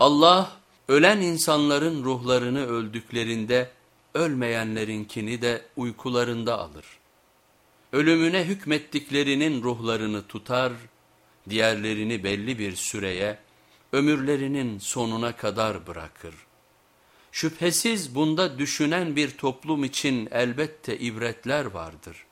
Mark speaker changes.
Speaker 1: Allah ölen insanların ruhlarını öldüklerinde ölmeyenlerinkini de uykularında alır. Ölümüne hükmettiklerinin ruhlarını tutar, diğerlerini belli bir süreye, ömürlerinin sonuna kadar bırakır. Şüphesiz bunda düşünen bir toplum için elbette ibretler vardır.''